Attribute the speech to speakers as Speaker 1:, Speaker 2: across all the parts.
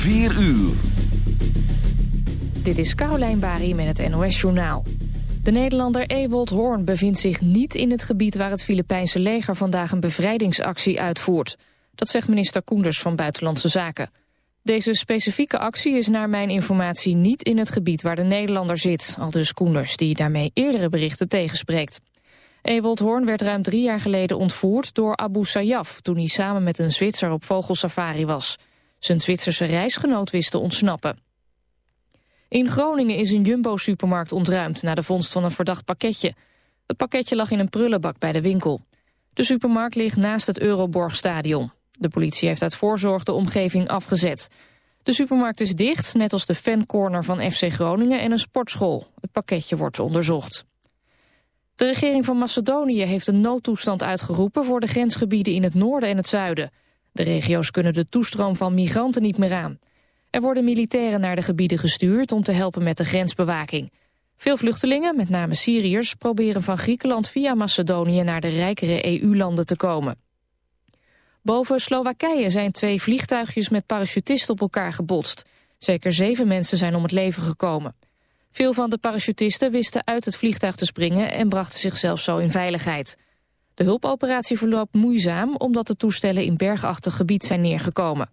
Speaker 1: 4 uur.
Speaker 2: Dit is Caroline Bari met het NOS Journaal. De Nederlander Ewold Hoorn bevindt zich niet in het gebied... waar het Filipijnse leger vandaag een bevrijdingsactie uitvoert. Dat zegt minister Koenders van Buitenlandse Zaken. Deze specifieke actie is naar mijn informatie niet in het gebied waar de Nederlander zit. Al dus Koenders, die daarmee eerdere berichten tegenspreekt. Ewold Hoorn werd ruim drie jaar geleden ontvoerd door Abu Sayyaf... toen hij samen met een Zwitser op vogelsafari was. Zijn Zwitserse reisgenoot wist te ontsnappen. In Groningen is een Jumbo-supermarkt ontruimd... na de vondst van een verdacht pakketje. Het pakketje lag in een prullenbak bij de winkel. De supermarkt ligt naast het Euroborgstadion. De politie heeft uit voorzorg de omgeving afgezet. De supermarkt is dicht, net als de fancorner van FC Groningen en een sportschool. Het pakketje wordt onderzocht. De regering van Macedonië heeft een noodtoestand uitgeroepen... voor de grensgebieden in het noorden en het zuiden. De regio's kunnen de toestroom van migranten niet meer aan. Er worden militairen naar de gebieden gestuurd om te helpen met de grensbewaking. Veel vluchtelingen, met name Syriërs, proberen van Griekenland via Macedonië naar de rijkere EU-landen te komen. Boven Slowakije zijn twee vliegtuigjes met parachutisten op elkaar gebotst. Zeker zeven mensen zijn om het leven gekomen. Veel van de parachutisten wisten uit het vliegtuig te springen en brachten zichzelf zo in veiligheid. De hulpoperatie verloopt moeizaam omdat de toestellen in bergachtig gebied zijn neergekomen.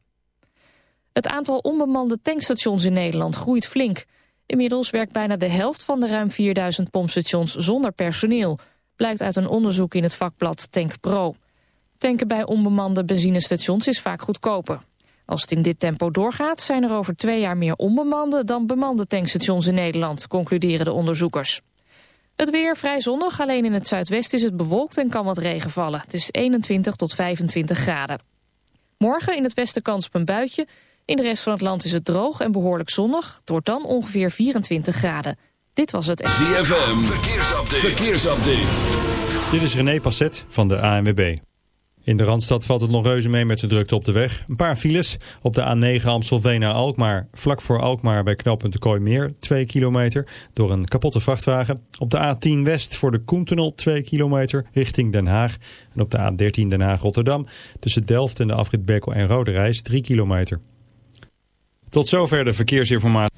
Speaker 2: Het aantal onbemande tankstations in Nederland groeit flink. Inmiddels werkt bijna de helft van de ruim 4000 pompstations zonder personeel, blijkt uit een onderzoek in het vakblad Tank Pro. Tanken bij onbemande benzinestations is vaak goedkoper. Als het in dit tempo doorgaat, zijn er over twee jaar meer onbemande dan bemande tankstations in Nederland, concluderen de onderzoekers. Het weer vrij zonnig, alleen in het zuidwest is het bewolkt en kan wat regen vallen. Het is 21 tot 25 graden. Morgen in het westen kans op een buitje. In de rest van het land is het droog en behoorlijk zonnig. Het wordt dan ongeveer 24 graden. Dit was het...
Speaker 1: ZFM, verkeersupdate. verkeersupdate.
Speaker 3: Dit is René Passet van de ANWB. In de Randstad valt het nog reuze mee met zijn drukte op de weg. Een paar files op de A9 Amstelveen naar Alkmaar. Vlak voor Alkmaar bij knooppunt de Kooimeer 2 kilometer door een kapotte vrachtwagen. Op de A10 West voor de Koentunnel 2 kilometer richting Den Haag. En op de A13 Den Haag-Rotterdam tussen Delft en de afrit Berkel en Rode Reis 3 kilometer. Tot zover de verkeersinformatie.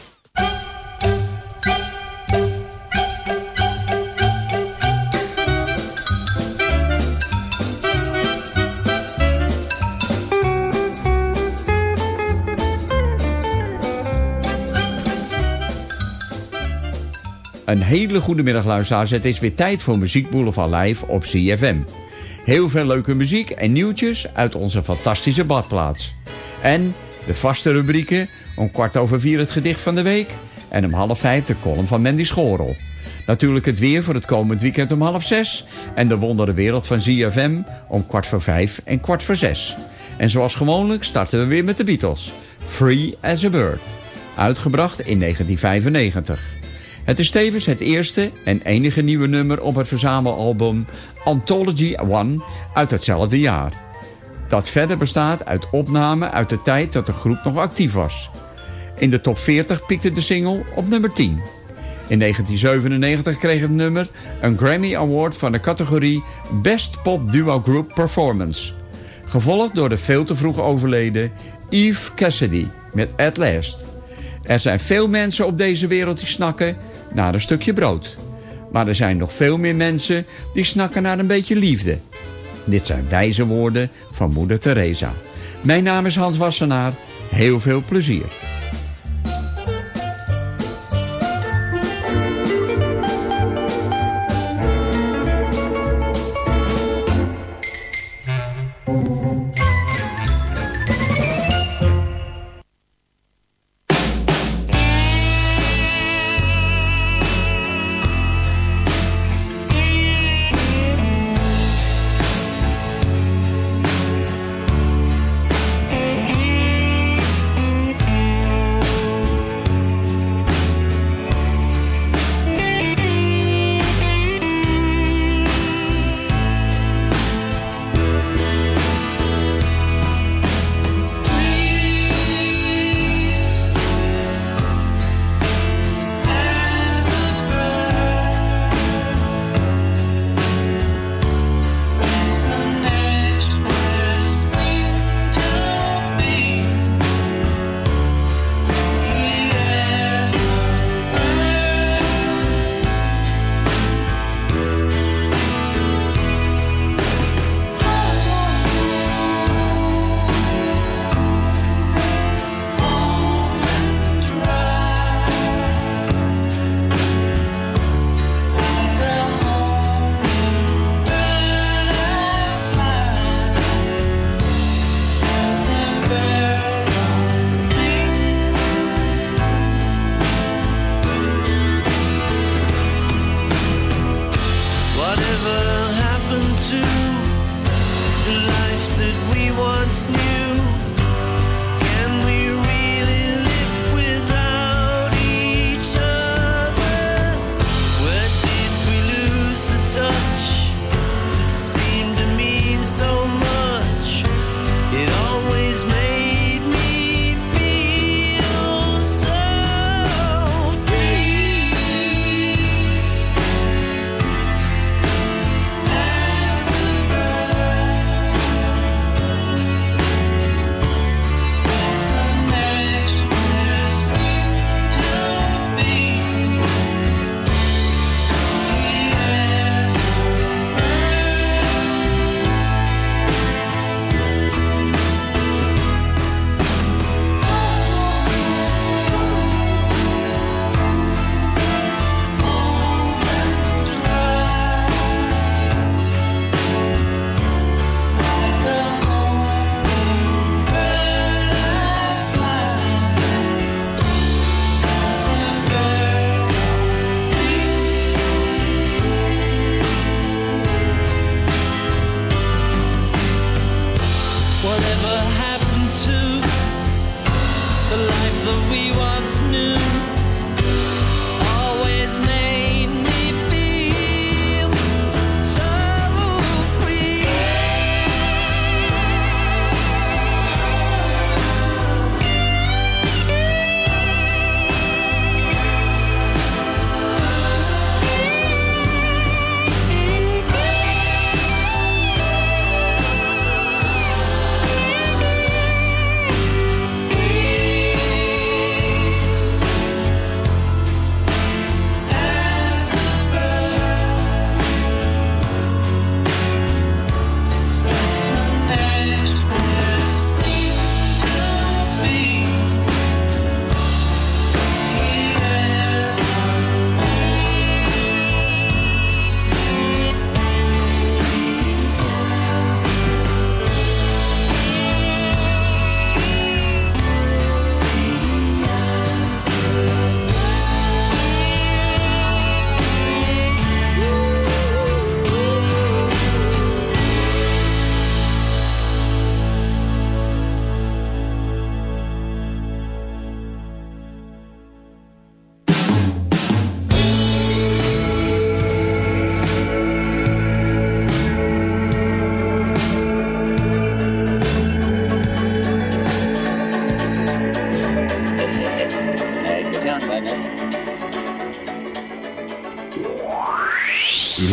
Speaker 4: Een hele goede middag luisteraars. Het is weer tijd voor Muziek Boulevard Live op CFM. Heel veel leuke muziek en nieuwtjes uit onze fantastische badplaats. En de vaste rubrieken om kwart over vier het gedicht van de week... en om half vijf de column van Mandy Schorel. Natuurlijk het weer voor het komend weekend om half zes... en de wondere wereld van ZFM om kwart voor vijf en kwart voor zes. En zoals gewoonlijk starten we weer met de Beatles. Free as a Bird. Uitgebracht in 1995. Het is tevens het eerste en enige nieuwe nummer op het verzamelalbum Anthology One uit hetzelfde jaar. Dat verder bestaat uit opnamen uit de tijd dat de groep nog actief was. In de top 40 piekte de single op nummer 10. In 1997 kreeg het nummer een Grammy Award van de categorie Best Pop Duo Group Performance. Gevolgd door de veel te vroeg overleden Eve Cassidy met At Last. Er zijn veel mensen op deze wereld die snakken naar een stukje brood. Maar er zijn nog veel meer mensen die snakken naar een beetje liefde. Dit zijn wijze woorden van moeder Teresa. Mijn naam is Hans Wassenaar. Heel veel plezier.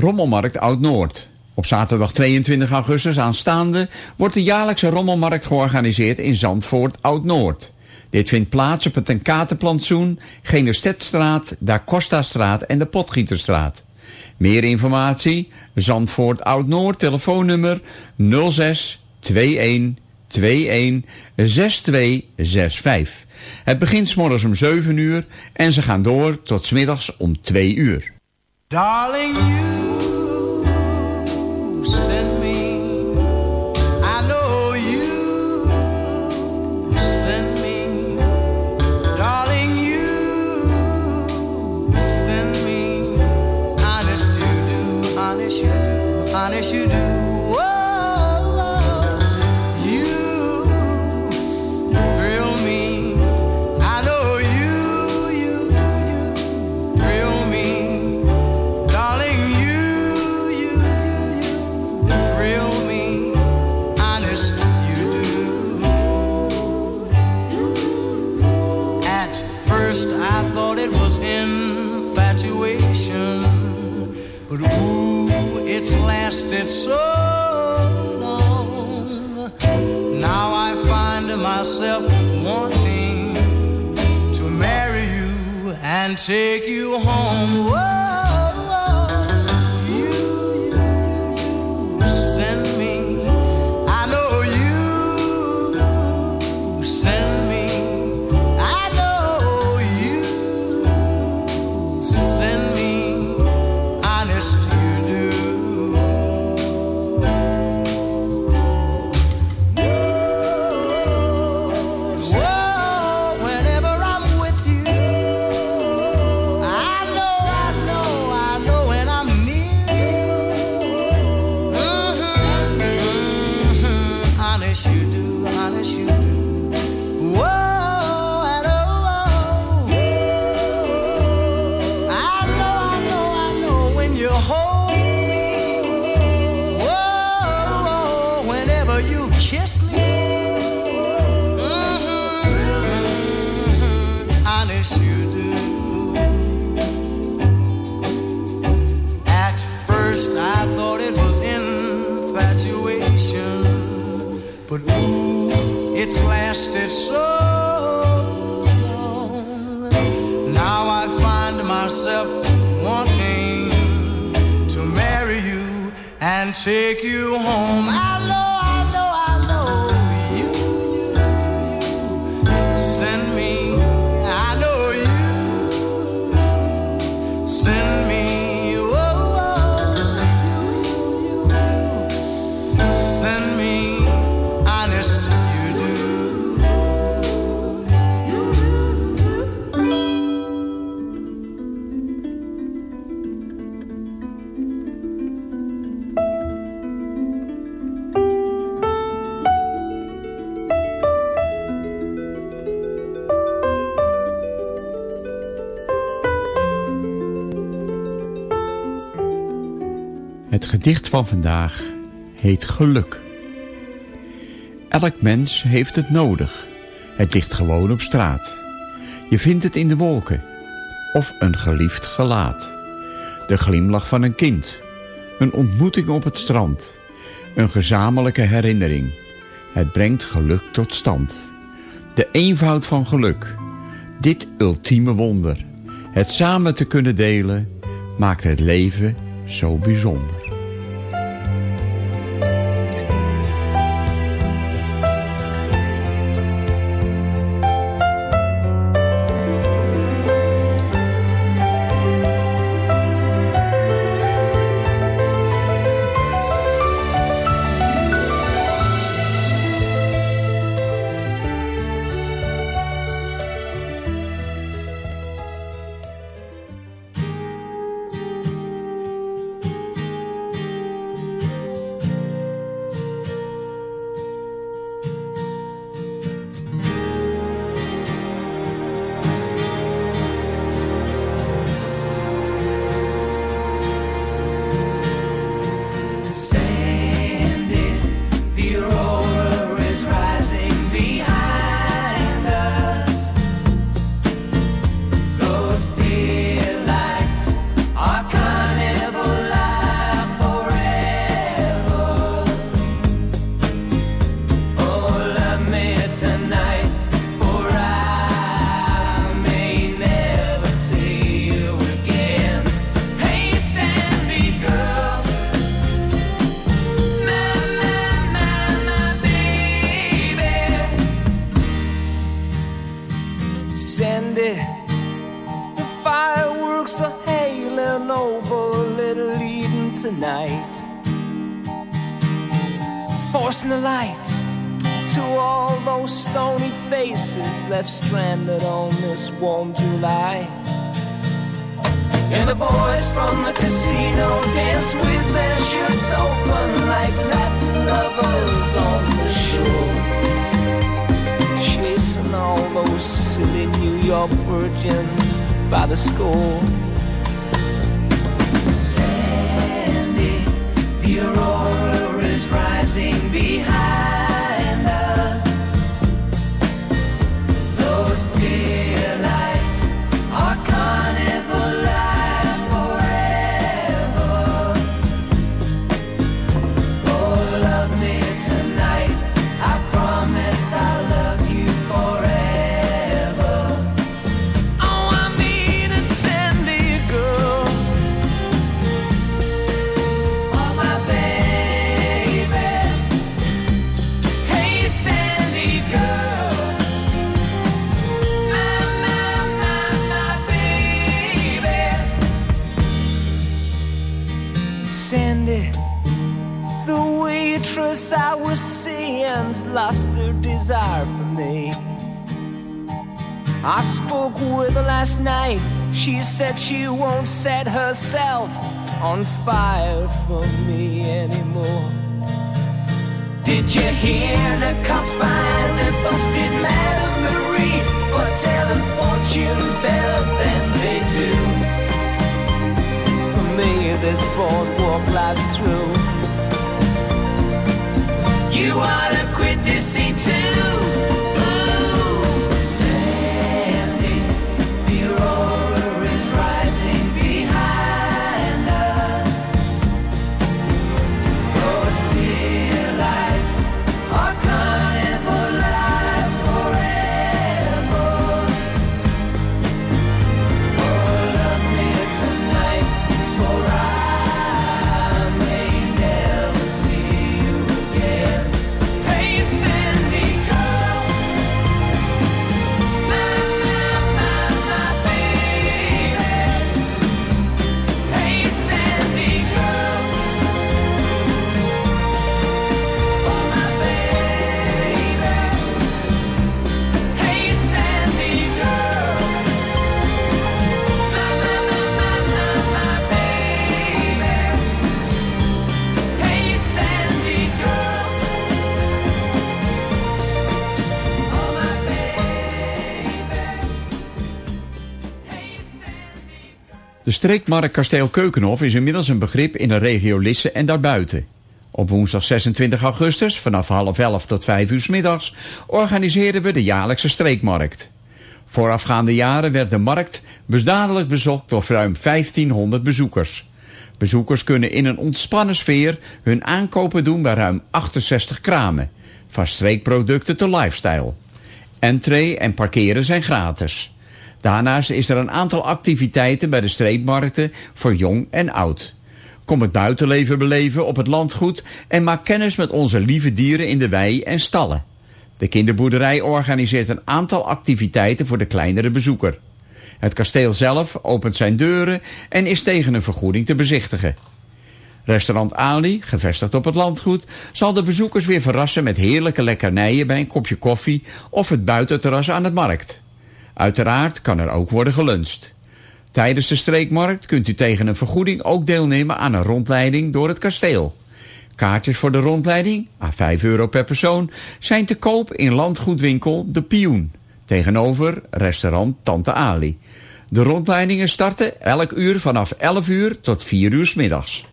Speaker 4: Rommelmarkt Oud-Noord. Op zaterdag 22 augustus aanstaande wordt de jaarlijkse rommelmarkt georganiseerd in Zandvoort Oud-Noord. Dit vindt plaats op het Tenkatenplantsoen, Genestetstraat, Da Costa-straat en de Potgieterstraat. Meer informatie, Zandvoort Oud-Noord, telefoonnummer 06 21 21 6265. Het begint morgens om 7 uur en ze gaan door tot s middags om 2 uur.
Speaker 5: Darling, you sent me. I know you sent me. Darling, you sent me. Honest, you do. Honest, you do. Honest, you do. Lasted so long. Now I find myself wanting to marry you and take you home.
Speaker 4: Whoa. Van vandaag heet Geluk. Elk mens heeft het nodig. Het ligt gewoon op straat. Je vindt het in de wolken. Of een geliefd gelaat. De glimlach van een kind. Een ontmoeting op het strand. Een gezamenlijke herinnering. Het brengt geluk tot stand. De eenvoud van geluk. Dit ultieme wonder. Het samen te kunnen delen maakt het leven zo bijzonder.
Speaker 6: Fireworks are hailing over Little Eden tonight. Forcing the light to all those stony faces left stranded on this warm July. And the boys from the casino dance with their shirts open like Latin lovers on the shore. Chasing all those silly New York virgins by the score. Sandy, the aurora is rising behind desire for me. I spoke with her last night. She said she won't set herself on fire for me anymore. Did you hear the cops finally busted Madame Marie for telling fortunes better than they do? For me, this boardwalk life's through. You ought
Speaker 4: streekmarkt Kasteel Keukenhof is inmiddels een begrip in de regio Lisse en daarbuiten. Op woensdag 26 augustus, vanaf half elf tot vijf uur middags, organiseren we de jaarlijkse streekmarkt. Voorafgaande jaren werd de markt besdadelijk bezocht door ruim 1500 bezoekers. Bezoekers kunnen in een ontspannen sfeer hun aankopen doen bij ruim 68 kramen. Van streekproducten tot lifestyle. Entree en parkeren zijn gratis. Daarnaast is er een aantal activiteiten bij de streekmarkten voor jong en oud. Kom het buitenleven beleven op het landgoed en maak kennis met onze lieve dieren in de wei en stallen. De kinderboerderij organiseert een aantal activiteiten voor de kleinere bezoeker. Het kasteel zelf opent zijn deuren en is tegen een vergoeding te bezichtigen. Restaurant Ali, gevestigd op het landgoed, zal de bezoekers weer verrassen met heerlijke lekkernijen bij een kopje koffie of het buitenterras aan het markt. Uiteraard kan er ook worden geluncht. Tijdens de streekmarkt kunt u tegen een vergoeding ook deelnemen aan een rondleiding door het kasteel. Kaartjes voor de rondleiding, à 5 euro per persoon, zijn te koop in landgoedwinkel De Pioen. Tegenover restaurant Tante Ali. De rondleidingen starten elk uur vanaf 11 uur tot 4 uur s middags.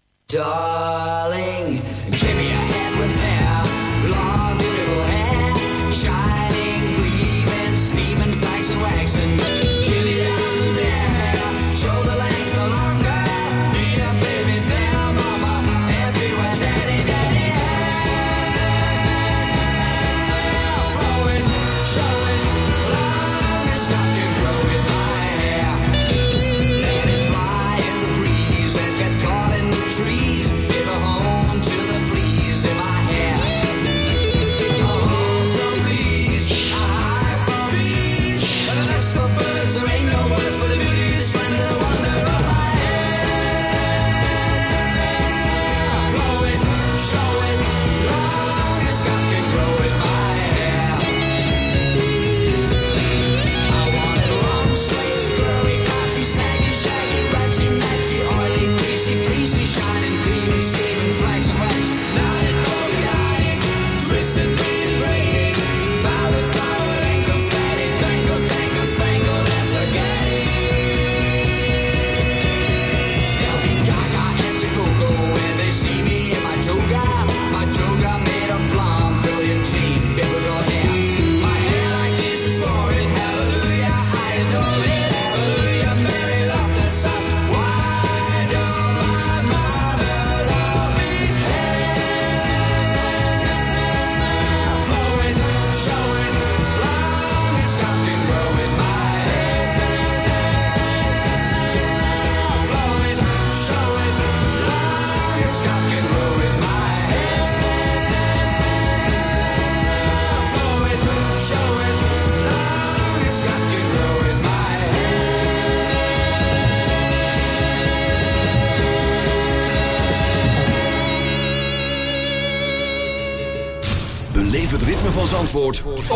Speaker 7: and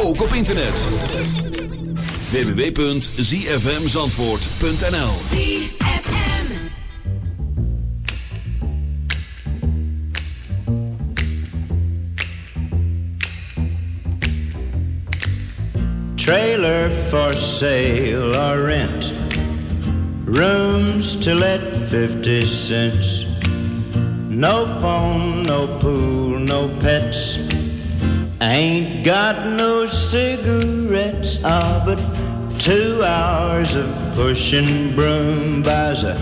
Speaker 1: ook op internet. www.zfmzandvoort.nl
Speaker 8: Trailer for sale or rent. Rooms to let 50 cents. No phone, no pool, no pets. Ain't got no cigarettes. Ah, but two hours of pushing broom buys a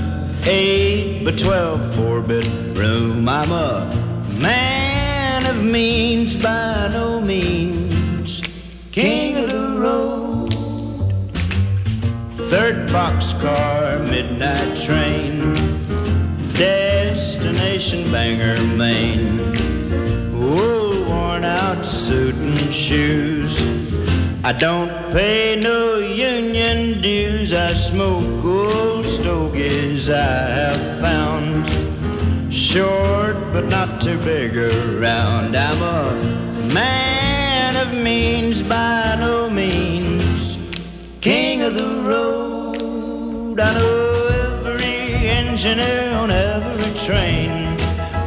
Speaker 8: eight by twelve four bedroom. I'm a man of means by no means, king of the road. Third boxcar, midnight train, destination Bangor, Maine. Shoes. I don't pay no union dues. I smoke old stogies I have found. Short but not too big around. I'm a man of means by no means. King of the road. I know every engineer on every train.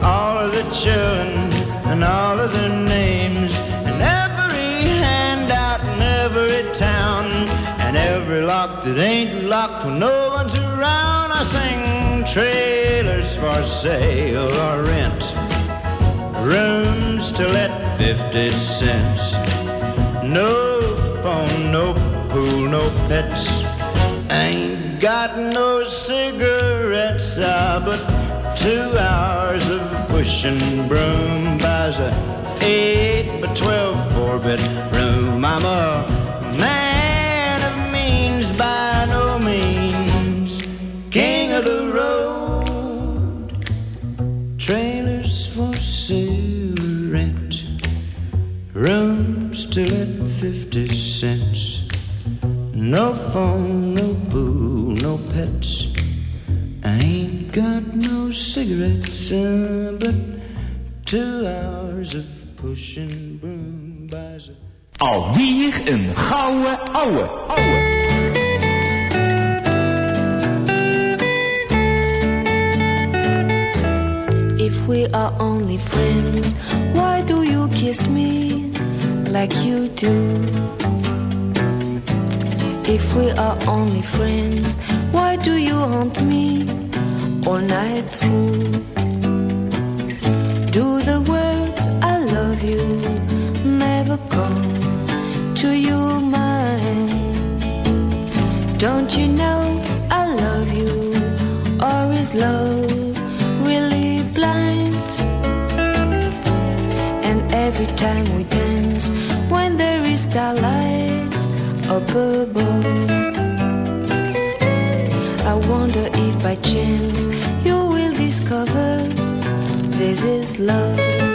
Speaker 8: All of the children every town. And every lock that ain't locked when no one's around. I sing trailers for sale or rent. Rooms to let 50 cents. No phone, no pool, no pets. Ain't got no cigarettes, ah, but two hours of pushing broom buys a eight by twelve four bedroom. I'm a rooms to let fifty cents. No phone, no pool, no pets. I ain't got no cigarettes, uh, but two hours of pushing broom buys a
Speaker 9: Alweer een gouden ouwe, ouwe.
Speaker 10: If we are only friends, why do you kiss me like you do? If we are only friends, why do you haunt me all night through? Do the words I love you never come to your mind? Don't you know I love you, or is love really blind? And every time we starlight up above, I wonder if by chance you will discover this is love.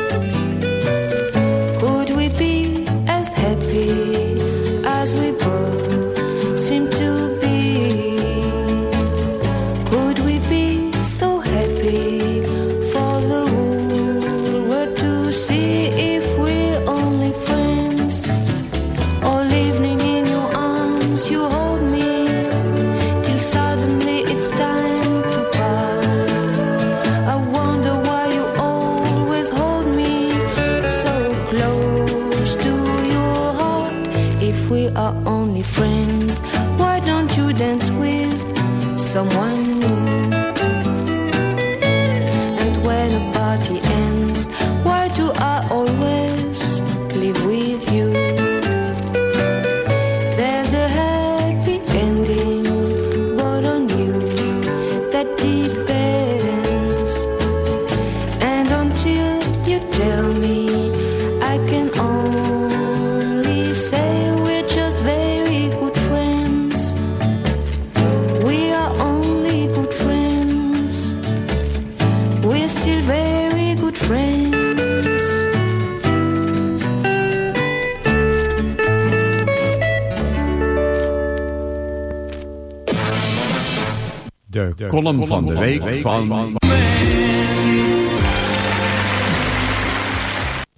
Speaker 4: De, column van de week van...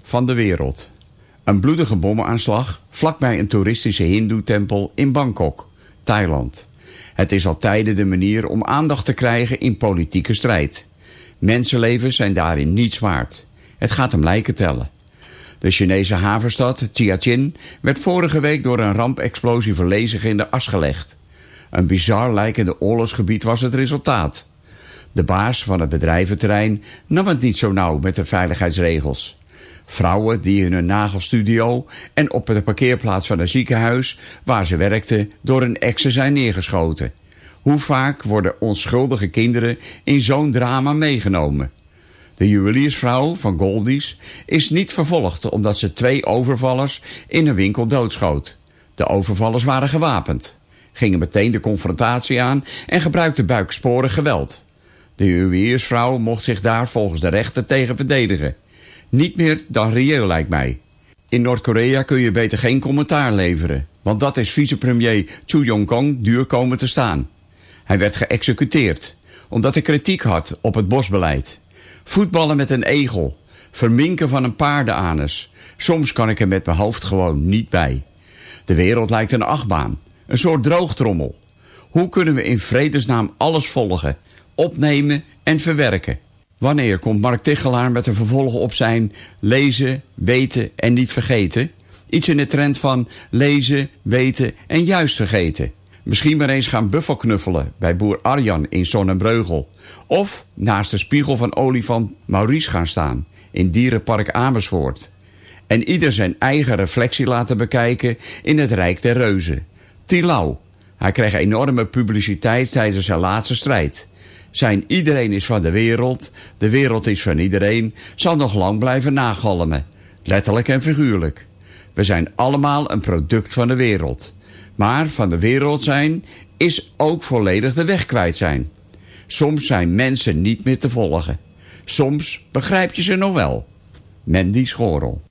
Speaker 4: Van de wereld. Een bloedige bommenaanslag vlakbij een toeristische hindoe-tempel in Bangkok, Thailand. Het is al tijden de manier om aandacht te krijgen in politieke strijd. Mensenlevens zijn daarin niets waard. Het gaat om lijken tellen. De Chinese havenstad Tianjin werd vorige week door een rampexplosie verlezig in de as gelegd. Een bizar lijkende oorlogsgebied was het resultaat. De baas van het bedrijventerrein nam het niet zo nauw met de veiligheidsregels. Vrouwen die in hun nagelstudio en op de parkeerplaats van een ziekenhuis waar ze werkten door een exen zijn neergeschoten. Hoe vaak worden onschuldige kinderen in zo'n drama meegenomen? De juweliersvrouw van Goldies is niet vervolgd omdat ze twee overvallers in een winkel doodschoot. De overvallers waren gewapend, gingen meteen de confrontatie aan en gebruikten buiksporig geweld. De juweliersvrouw mocht zich daar volgens de rechter tegen verdedigen. Niet meer dan reëel lijkt mij. In Noord-Korea kun je beter geen commentaar leveren, want dat is vicepremier Chu Yong-kong duur komen te staan. Hij werd geëxecuteerd, omdat hij kritiek had op het bosbeleid. Voetballen met een egel, verminken van een paardenanus. Soms kan ik er met mijn hoofd gewoon niet bij. De wereld lijkt een achtbaan, een soort droogtrommel. Hoe kunnen we in vredesnaam alles volgen, opnemen en verwerken? Wanneer komt Mark Tichelaar met een vervolg op zijn lezen, weten en niet vergeten? Iets in de trend van lezen, weten en juist vergeten. Misschien maar eens gaan buffelknuffelen bij boer Arjan in Zonnebreugel. Of naast de spiegel van olifant Maurice gaan staan in Dierenpark Amersfoort. En ieder zijn eigen reflectie laten bekijken in het Rijk der Reuzen. Tilau. Hij kreeg enorme publiciteit tijdens zijn laatste strijd. Zijn iedereen is van de wereld, de wereld is van iedereen, zal nog lang blijven nagalmen. Letterlijk en figuurlijk. We zijn allemaal een product van de wereld. Maar van de wereld zijn is ook volledig de weg kwijt zijn. Soms zijn mensen niet meer te volgen. Soms begrijp je ze nog wel. Mandy Schorel.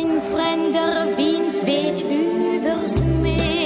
Speaker 11: Ein fremder Wind weht übers Meer.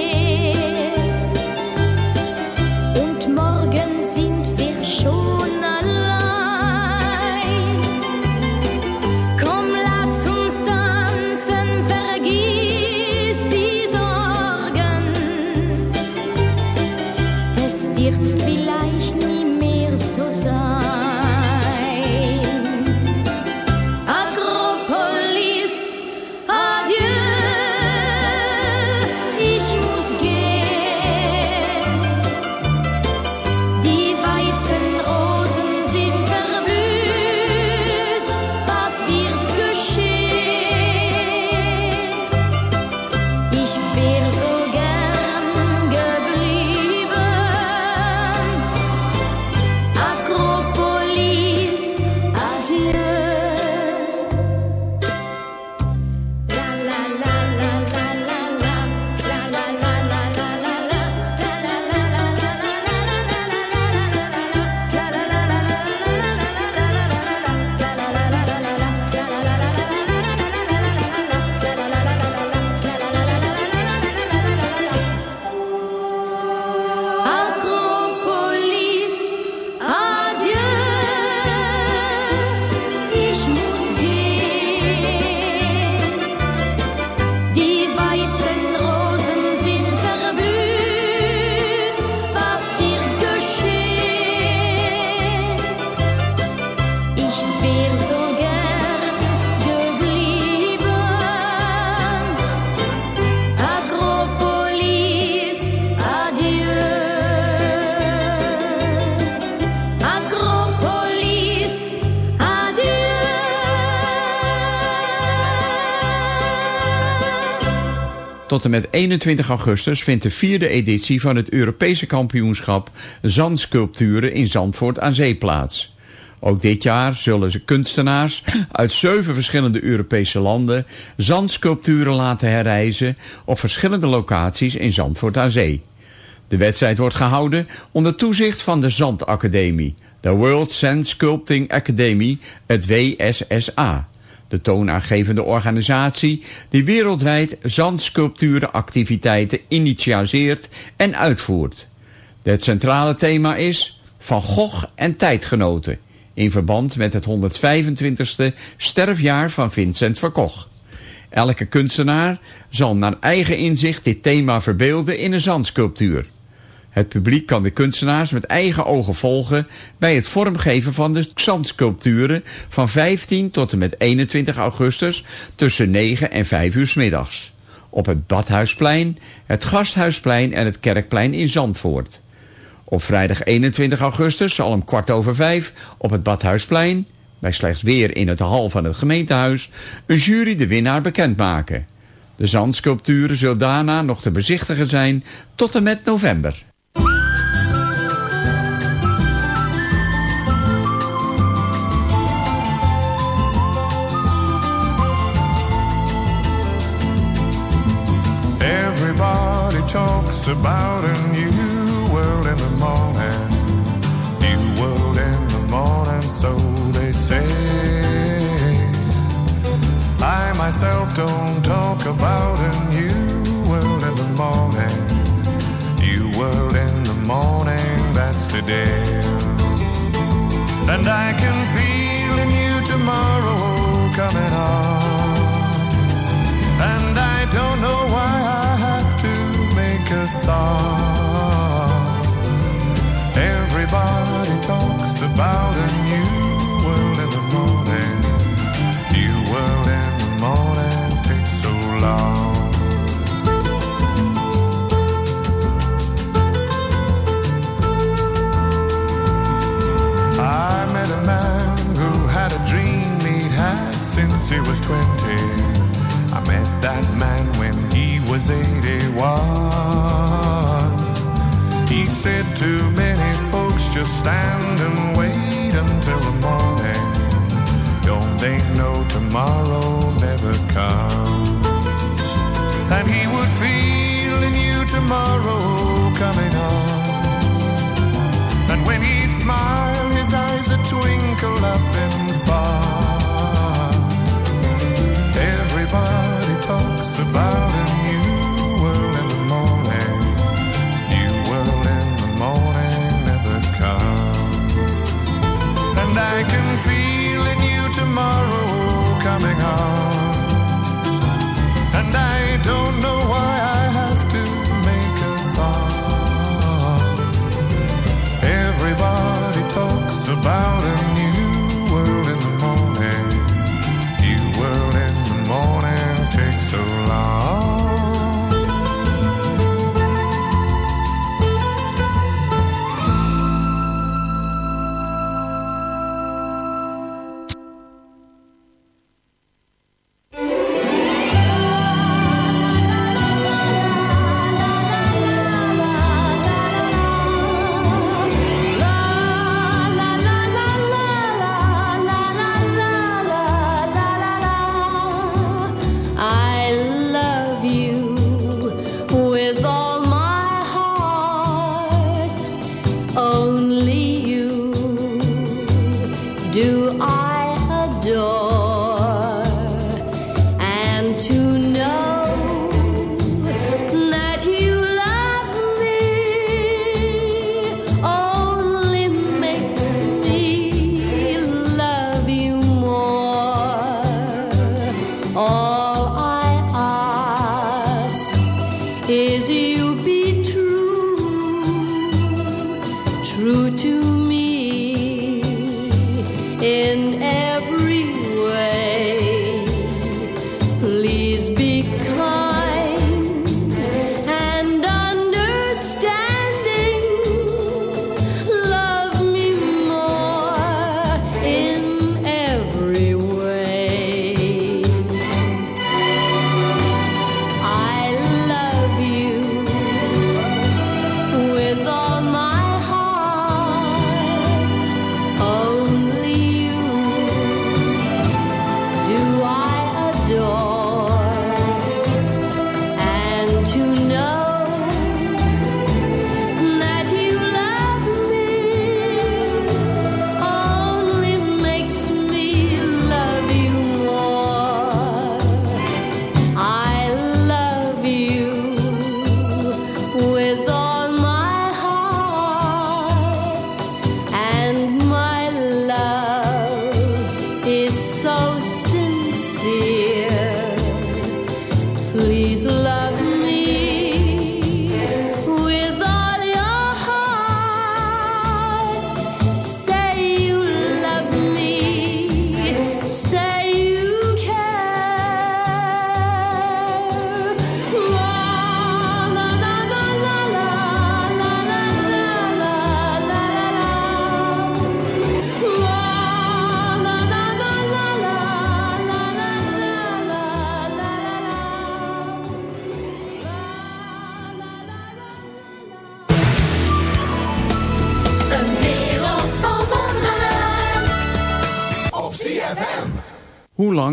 Speaker 4: Tot en met 21 augustus vindt de vierde editie van het Europese kampioenschap Zandsculpturen in Zandvoort aan Zee plaats. Ook dit jaar zullen ze kunstenaars uit zeven verschillende Europese landen zandsculpturen laten herrijzen op verschillende locaties in Zandvoort aan Zee. De wedstrijd wordt gehouden onder toezicht van de Zandacademie, de World Sand Sculpting Academy, het WSSA. De toonaangevende organisatie die wereldwijd zandsculpturenactiviteiten initialiseert en uitvoert. Het centrale thema is Van Gogh en tijdgenoten in verband met het 125ste sterfjaar van Vincent van Gogh. Elke kunstenaar zal naar eigen inzicht dit thema verbeelden in een zandsculptuur. Het publiek kan de kunstenaars met eigen ogen volgen bij het vormgeven van de zandsculpturen van 15 tot en met 21 augustus tussen 9 en 5 uur 's middags. Op het Badhuisplein, het Gasthuisplein en het Kerkplein in Zandvoort. Op vrijdag 21 augustus zal om kwart over vijf op het Badhuisplein, bij slechts weer in het hal van het gemeentehuis, een jury de winnaar bekendmaken. De zandsculpturen zullen daarna nog te bezichtigen zijn tot en met november.
Speaker 12: Talks about a new world in the morning. New world in the morning, so they say. I myself don't talk about a new world in the morning. New world in the morning, that's today. I met a man who had a dream he'd had since he was 20. I met that man when he was
Speaker 11: 81. He said too many folks just stand and wait until the morning. Don't they know tomorrow never comes? And he would feel a new tomorrow coming on. And when he'd smile, his eyes would twinkle up and far.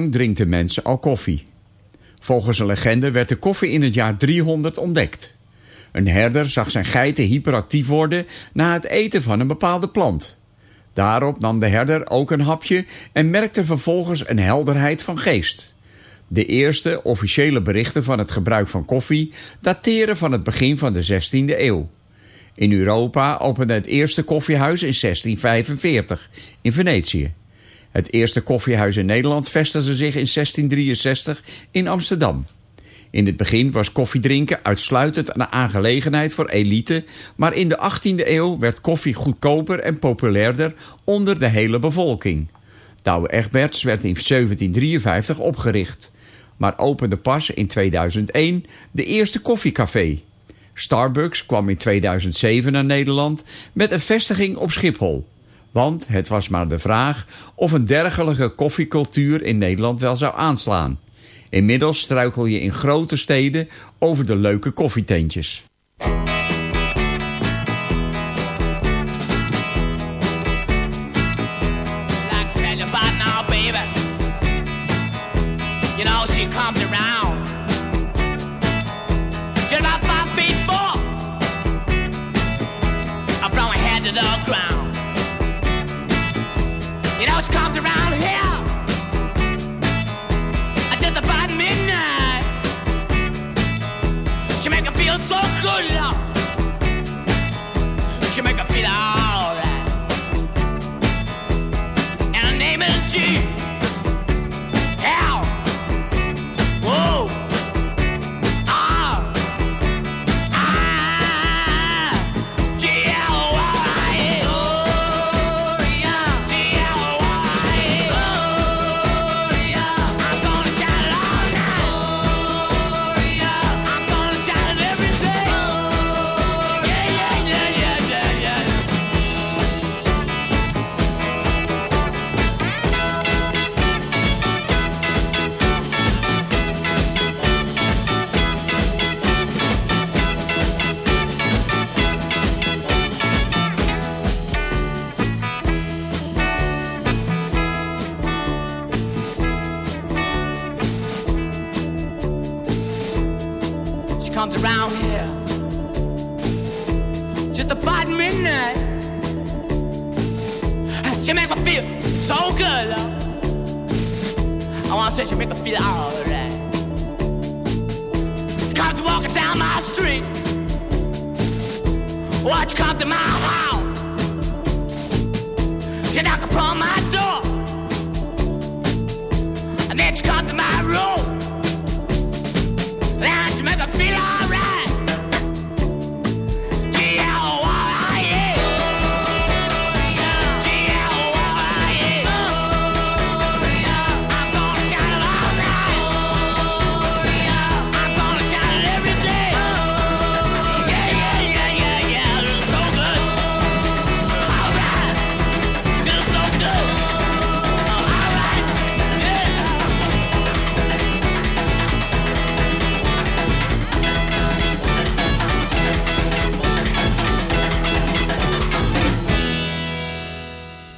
Speaker 4: Lang drinkt de mens al koffie? Volgens een legende werd de koffie in het jaar 300 ontdekt. Een herder zag zijn geiten hyperactief worden na het eten van een bepaalde plant. Daarop nam de herder ook een hapje en merkte vervolgens een helderheid van geest. De eerste officiële berichten van het gebruik van koffie dateren van het begin van de 16e eeuw. In Europa opende het eerste koffiehuis in 1645 in Venetië. Het eerste koffiehuis in Nederland vestigde zich in 1663 in Amsterdam. In het begin was koffiedrinken uitsluitend een aangelegenheid voor elite, maar in de 18e eeuw werd koffie goedkoper en populairder onder de hele bevolking. Douwe Egberts werd in 1753 opgericht, maar opende pas in 2001 de eerste koffiecafé. Starbucks kwam in 2007 naar Nederland met een vestiging op Schiphol. Want het was maar de vraag of een dergelijke koffiecultuur in Nederland wel zou aanslaan. Inmiddels struikel je in grote steden over de leuke koffietentjes.
Speaker 13: Comes walking down my street. Watch you come to my house. You knock upon my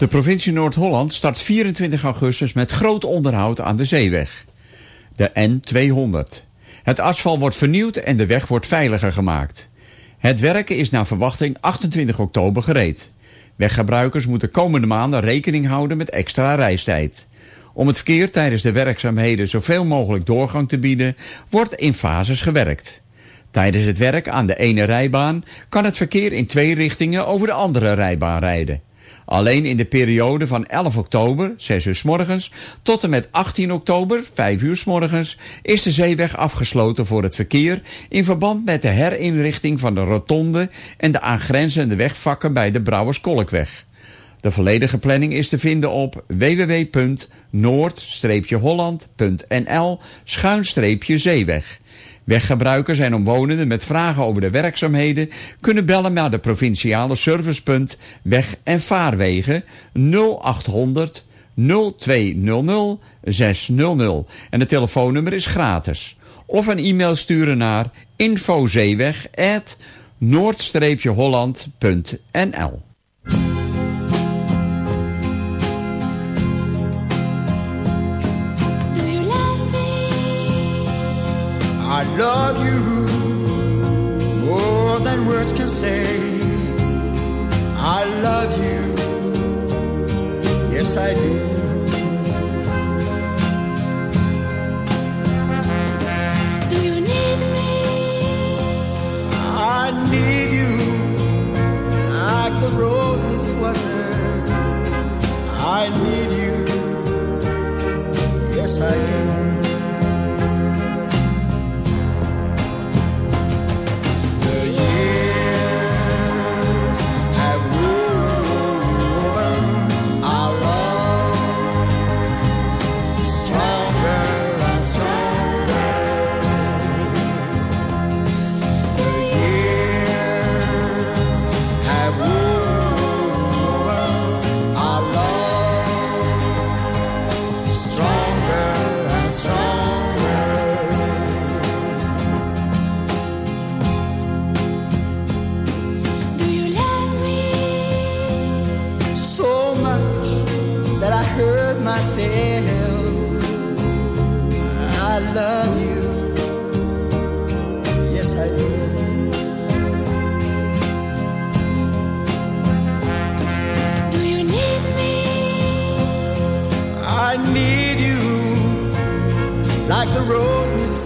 Speaker 4: De provincie Noord-Holland start 24 augustus met groot onderhoud aan de zeeweg. De N200. Het asfalt wordt vernieuwd en de weg wordt veiliger gemaakt. Het werken is naar verwachting 28 oktober gereed. Weggebruikers moeten komende maanden rekening houden met extra reistijd. Om het verkeer tijdens de werkzaamheden zoveel mogelijk doorgang te bieden, wordt in fases gewerkt. Tijdens het werk aan de ene rijbaan kan het verkeer in twee richtingen over de andere rijbaan rijden. Alleen in de periode van 11 oktober, 6 uur s morgens, tot en met 18 oktober, 5 uur s morgens, is de zeeweg afgesloten voor het verkeer in verband met de herinrichting van de rotonde en de aangrenzende wegvakken bij de Brouwerskolkweg. De volledige planning is te vinden op www.noord-holland.nl schuinstreepje-zeeweg. Weggebruikers en omwonenden met vragen over de werkzaamheden kunnen bellen naar de provinciale servicepunt Weg- en Vaarwegen 0800 0200 600 en het telefoonnummer is gratis. Of een e-mail sturen naar infozeeweg noord-holland.nl
Speaker 14: love you more than words can say. I love you, yes I do.
Speaker 10: Do you need me?
Speaker 14: I need you like the rose needs water. I need you, yes I do.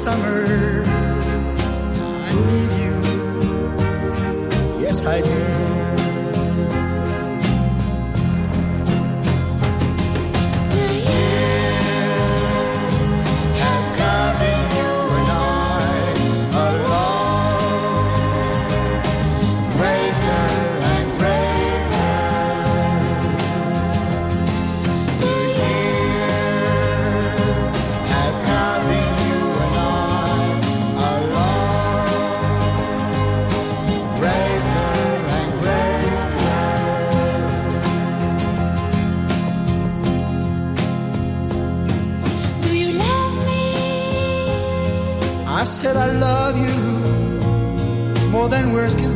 Speaker 14: summer. I need you. Yes, I do.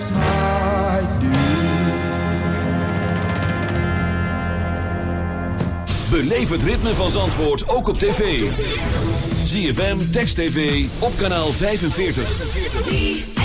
Speaker 14: yes I do.
Speaker 1: Het ritme van Zandvoort ook op tv. ZFM, Text TV, op kanaal 45.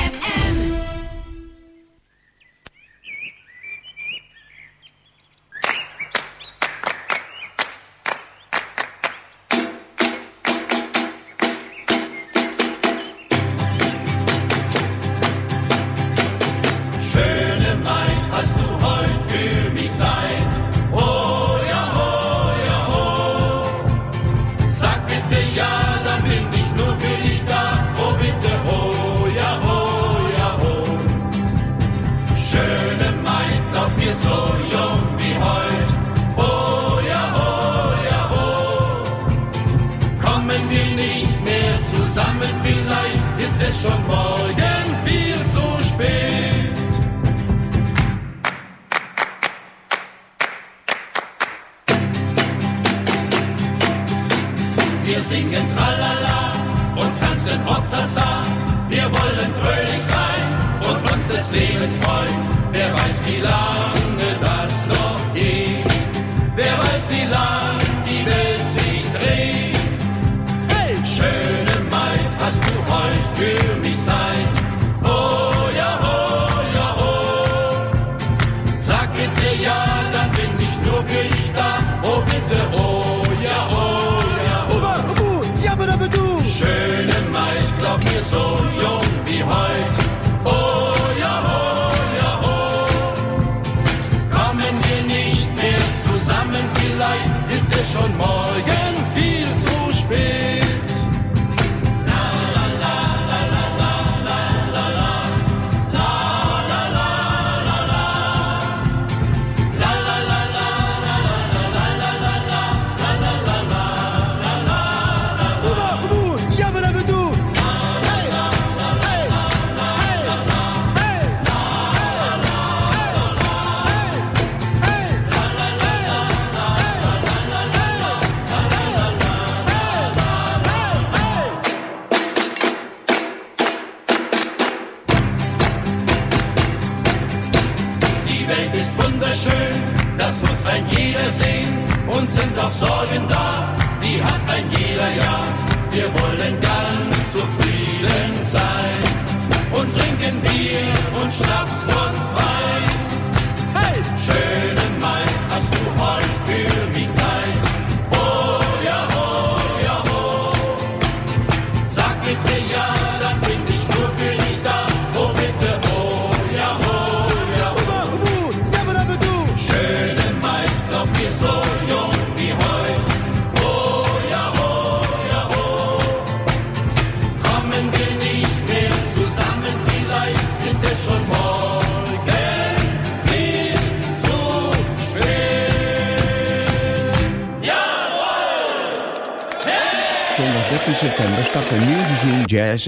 Speaker 13: Ende schon morgen.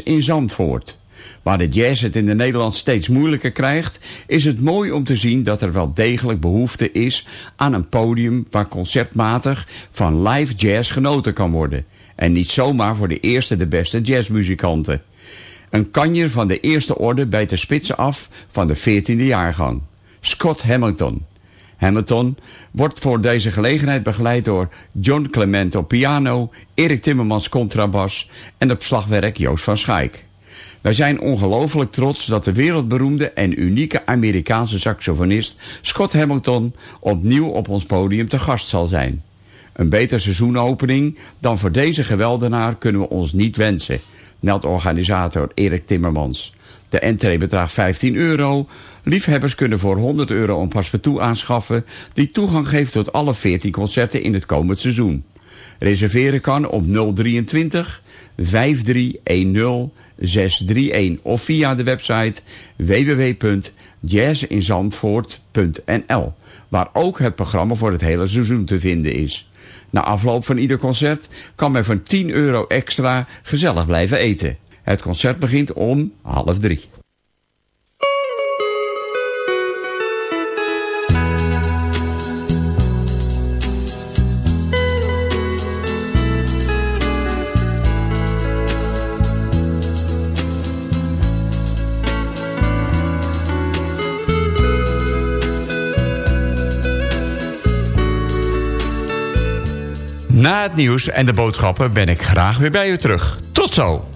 Speaker 4: In Zandvoort. Waar de jazz het in de Nederland steeds moeilijker krijgt... is het mooi om te zien dat er wel degelijk behoefte is... aan een podium waar conceptmatig van live jazz genoten kan worden. En niet zomaar voor de eerste de beste jazzmuzikanten. Een kanjer van de eerste orde bijt de spitsen af van de 14e jaargang. Scott Hamilton. Hamilton wordt voor deze gelegenheid begeleid door John Clement op piano, Erik Timmermans contrabas en op slagwerk Joost van Schaik. Wij zijn ongelooflijk trots dat de wereldberoemde en unieke Amerikaanse saxofonist Scott Hamilton opnieuw op ons podium te gast zal zijn. Een beter seizoenopening dan voor deze geweldenaar kunnen we ons niet wensen, meldt organisator Erik Timmermans. De entree bedraagt 15 euro. Liefhebbers kunnen voor 100 euro een paspartout aanschaffen... die toegang geeft tot alle 14 concerten in het komend seizoen. Reserveren kan op 023 5310 631 of via de website www.jazzinzandvoort.nl waar ook het programma voor het hele seizoen te vinden is. Na afloop van ieder concert kan men voor 10 euro extra gezellig blijven eten. Het concert begint om half drie. Na het nieuws en de boodschappen ben ik graag weer bij u terug. Tot zo!